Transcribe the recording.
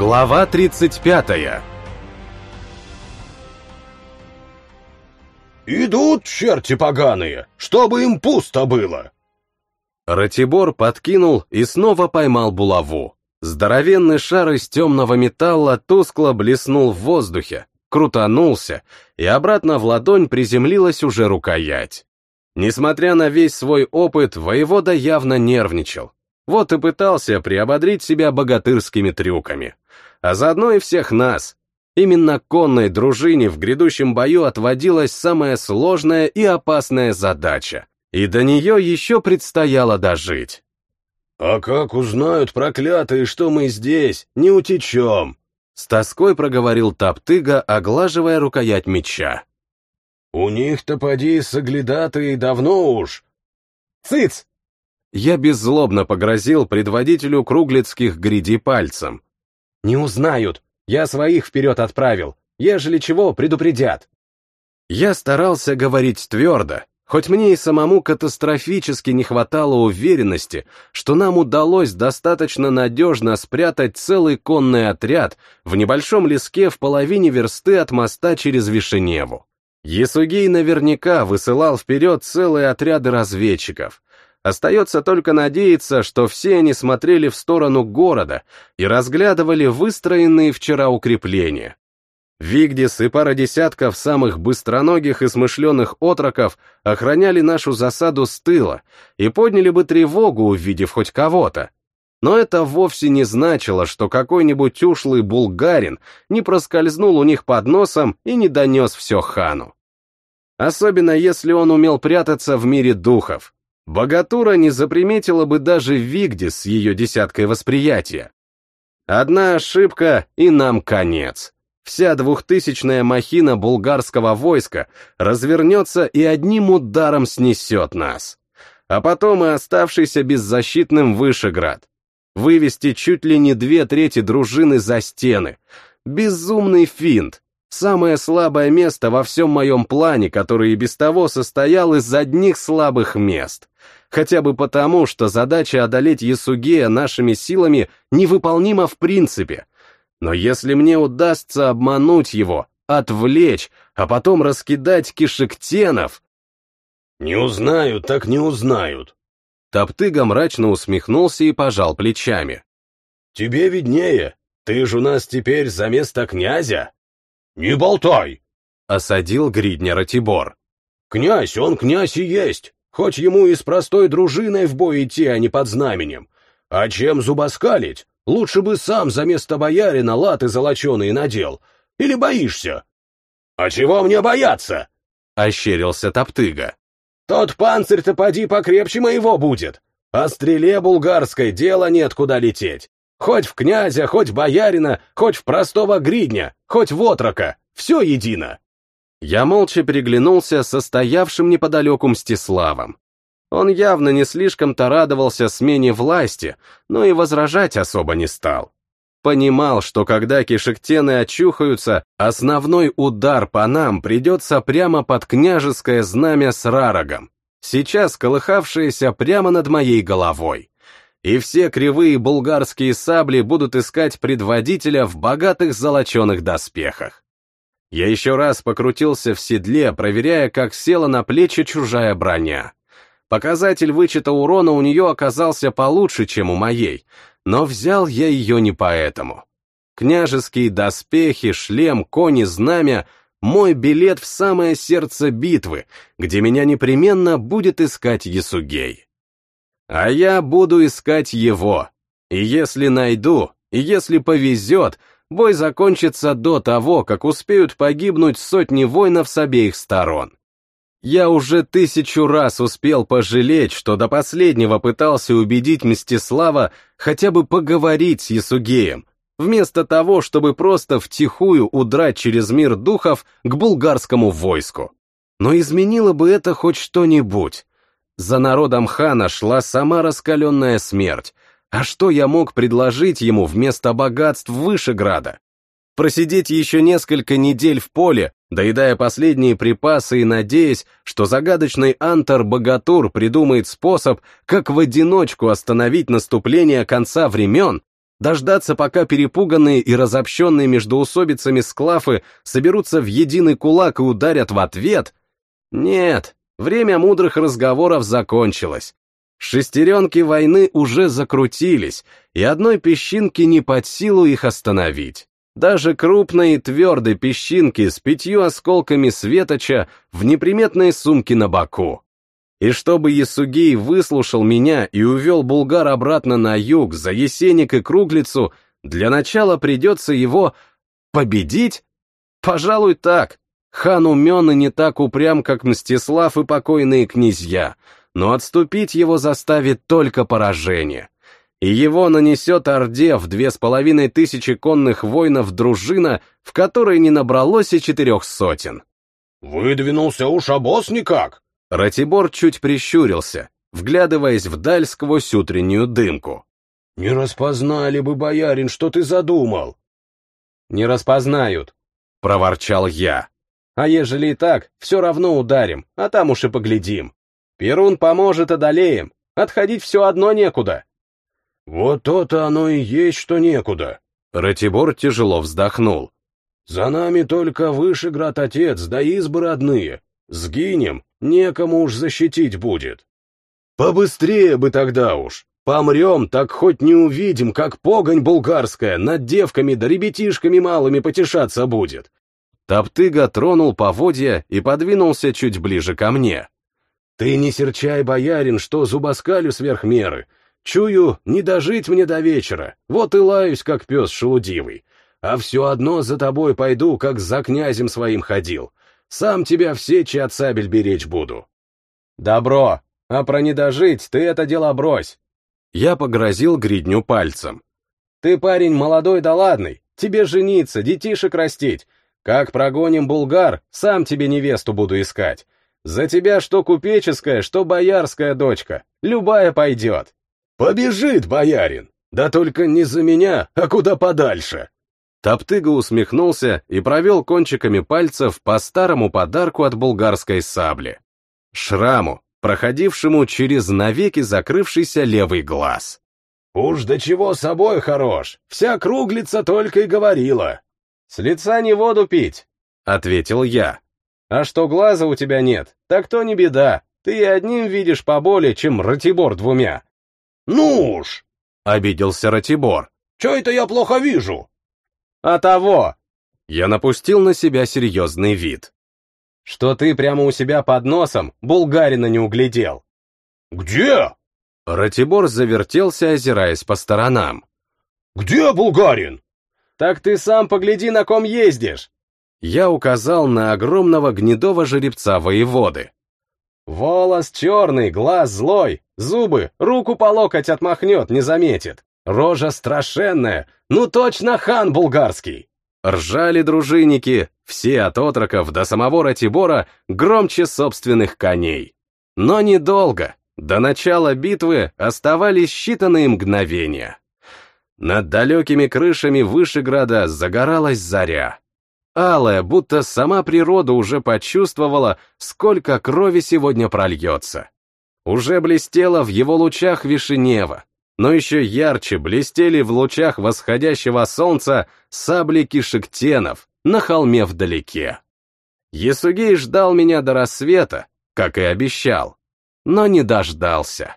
Глава 35 «Идут черти поганые, чтобы им пусто было!» Ратибор подкинул и снова поймал булаву. Здоровенный шар из темного металла тускло блеснул в воздухе, крутанулся, и обратно в ладонь приземлилась уже рукоять. Несмотря на весь свой опыт, воевода явно нервничал. Вот и пытался приободрить себя богатырскими трюками. А заодно и всех нас. Именно конной дружине в грядущем бою отводилась самая сложная и опасная задача. И до нее еще предстояло дожить. «А как узнают проклятые, что мы здесь, не утечем?» С тоской проговорил Топтыга, оглаживая рукоять меча. «У них-то поди соглядатые давно уж». «Цыц!» Я беззлобно погрозил предводителю круглицких гряди пальцем. «Не узнают. Я своих вперед отправил. Ежели чего, предупредят». Я старался говорить твердо, хоть мне и самому катастрофически не хватало уверенности, что нам удалось достаточно надежно спрятать целый конный отряд в небольшом леске в половине версты от моста через Вишеневу. Ясугей наверняка высылал вперед целые отряды разведчиков. Остается только надеяться, что все они смотрели в сторону города и разглядывали выстроенные вчера укрепления. Вигдис и пара десятков самых быстроногих и смышленых отроков охраняли нашу засаду с тыла и подняли бы тревогу, увидев хоть кого-то. Но это вовсе не значило, что какой-нибудь ушлый булгарин не проскользнул у них под носом и не донес все хану. Особенно если он умел прятаться в мире духов. Богатура не заприметила бы даже Вигдис с ее десяткой восприятия. Одна ошибка, и нам конец. Вся двухтысячная махина булгарского войска развернется и одним ударом снесет нас. А потом и оставшийся беззащитным Вышеград. Вывести чуть ли не две трети дружины за стены. Безумный финт. Самое слабое место во всем моем плане, который и без того состоял из одних слабых мест. Хотя бы потому, что задача одолеть Ясугея нашими силами невыполнима в принципе. Но если мне удастся обмануть его, отвлечь, а потом раскидать кишектенов... «Не узнают, так не узнают». Топтыга мрачно усмехнулся и пожал плечами. «Тебе виднее. Ты ж у нас теперь за место князя». «Не болтай!» — осадил Гридня Ратибор. «Князь, он князь и есть, хоть ему и с простой дружиной в бой идти, а не под знаменем. А чем зубоскалить? Лучше бы сам за место боярина латы золоченые надел. Или боишься? А чего мне бояться? Ощерился Топтыга. Тот панцирь-то поди покрепче моего будет. А стреле булгарской дела нет куда лететь. Хоть в князя, хоть в боярина, хоть в простого гридня, хоть в отрока. Все едино. Я молча переглянулся со стоявшим неподалеку Мстиславом. Он явно не слишком-то радовался смене власти, но и возражать особо не стал. Понимал, что когда кишектены очухаются, основной удар по нам придется прямо под княжеское знамя с рарогом, сейчас колыхавшееся прямо над моей головой. И все кривые булгарские сабли будут искать предводителя в богатых золоченых доспехах. Я еще раз покрутился в седле, проверяя, как села на плечи чужая броня. Показатель вычета урона у нее оказался получше, чем у моей, но взял я ее не поэтому. Княжеские доспехи, шлем, кони, знамя — мой билет в самое сердце битвы, где меня непременно будет искать Ясугей. А я буду искать его. И если найду, и если повезет, бой закончится до того, как успеют погибнуть сотни воинов с обеих сторон. Я уже тысячу раз успел пожалеть, что до последнего пытался убедить Мстислава хотя бы поговорить с Ясугеем, вместо того, чтобы просто втихую удрать через мир духов к булгарскому войску. Но изменило бы это хоть что-нибудь. За народом хана шла сама раскаленная смерть, а что я мог предложить ему вместо богатств Вышеграда? Просидеть еще несколько недель в поле, доедая последние припасы и надеясь, что загадочный Антар-богатур придумает способ, как в одиночку остановить наступление конца времен, Дождаться, пока перепуганные и разобщенные междуусобицами склафы соберутся в единый кулак и ударят в ответ? Нет, время мудрых разговоров закончилось. Шестеренки войны уже закрутились, и одной песчинки не под силу их остановить. Даже крупной и твердой песчинки с пятью осколками светоча в неприметной сумке на боку. И чтобы Ясугей выслушал меня и увел Булгар обратно на юг, за Есеник и Круглицу, для начала придется его победить? Пожалуй, так. Хан умен и не так упрям, как Мстислав и покойные князья, но отступить его заставит только поражение. И его нанесет Орде в две с половиной тысячи конных воинов дружина, в которой не набралось и четырех сотен. «Выдвинулся уж обоз никак!» Ратибор чуть прищурился, вглядываясь вдаль сквозь утреннюю дымку. «Не распознали бы, боярин, что ты задумал!» «Не распознают», — проворчал я. «А ежели и так, все равно ударим, а там уж и поглядим. Перун поможет, одолеем, отходить все одно некуда». «Вот то-то оно и есть, что некуда!» Ратибор тяжело вздохнул. «За нами только Вышеград-отец, да избы родные. Сгинем, некому уж защитить будет. Побыстрее бы тогда уж. Помрем, так хоть не увидим, как погонь булгарская над девками да ребятишками малыми потешаться будет. Топтыга тронул поводья и подвинулся чуть ближе ко мне. Ты не серчай, боярин, что зубоскалю сверх меры. Чую, не дожить мне до вечера, вот и лаюсь, как пес шелудивый. А все одно за тобой пойду, как за князем своим ходил. Сам тебя в сечи от сабель беречь буду. Добро, а про не дожить ты это дело брось. Я погрозил гридню пальцем. Ты парень молодой да ладный, тебе жениться, детишек растить. Как прогоним булгар, сам тебе невесту буду искать. За тебя что купеческая, что боярская дочка, любая пойдет. Побежит, боярин, да только не за меня, а куда подальше. Топтыга усмехнулся и провел кончиками пальцев по старому подарку от булгарской сабли. Шраму, проходившему через навеки закрывшийся левый глаз. «Уж до чего собой хорош, вся круглица только и говорила». «С лица не воду пить», — ответил я. «А что глаза у тебя нет, так то не беда, ты и одним видишь поболее, чем Ратибор двумя». «Ну уж!» — обиделся Ратибор. «Че это я плохо вижу?» «А того!» Я напустил на себя серьезный вид. «Что ты прямо у себя под носом булгарина не углядел?» «Где?» Ратибор завертелся, озираясь по сторонам. «Где булгарин?» «Так ты сам погляди, на ком ездишь!» Я указал на огромного гнедого жеребца воеводы. «Волос черный, глаз злой, зубы, руку по локоть отмахнет, не заметит. Рожа страшенная, ну точно хан булгарский!» Ржали дружинники, все от отроков до самого Ратибора, громче собственных коней. Но недолго, до начала битвы оставались считанные мгновения. Над далекими крышами Вышеграда загоралась заря. Алая, будто сама природа уже почувствовала, сколько крови сегодня прольется. Уже блестела в его лучах Вишенева, но еще ярче блестели в лучах восходящего солнца сабли кишектенов на холме вдалеке. Есугей ждал меня до рассвета, как и обещал, но не дождался.